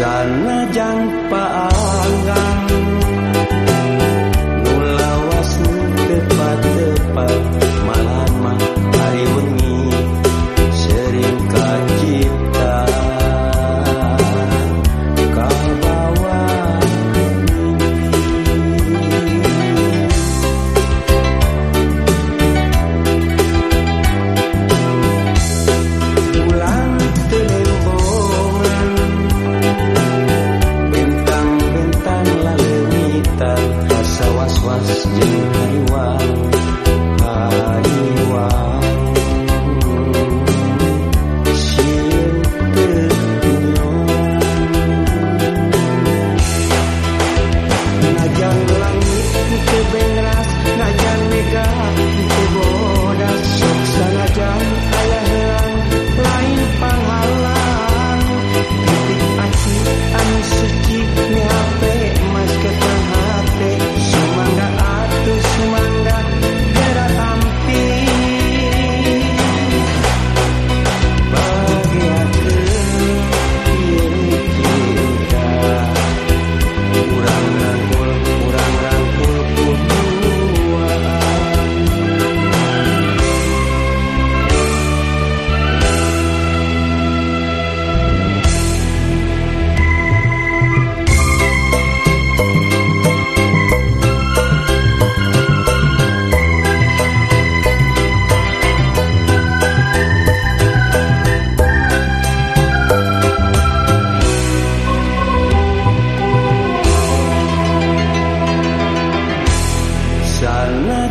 sana jang paanggang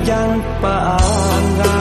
hujan paalang